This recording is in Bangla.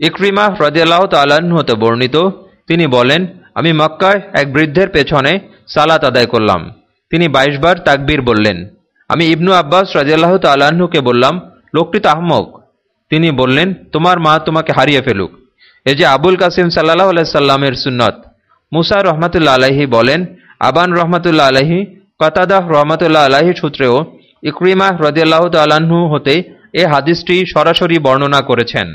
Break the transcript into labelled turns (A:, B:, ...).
A: ইকরিমা রদিয়াল্লাহ তাল্লাহ্ন হতে বর্ণিত, তিনি বলেন, আমি মক্কায় এক বৃদ্ধের পেছনে সালাত আদায় করলাম। তিনি বাইশ বার তাকবীর বললেন। আমি ইবনু আব্বাস রাজিয়াল্লাহ তাল্লাহ্নকে বললাম, লোকটি তাহমক তিনি বললেন, তোমার মা তোমাকে হারিয়ে ফেলুক। এ যে আবুল কাসিম সাল্লাহ আলাইসাল্লামের সুন্নত। মুসা রহমাতুল্লা আলাহি বলেন, আবান রহমাতুল্লা আলাহি কতাদাহ রহমতুল্লাহ আলাহি সূত্রেও ইকরিমা রদিয়াল্লাহ তাল্লাহ্ন হতে এ হাদিসটি সরাসরি বর্ণনা করেছেন।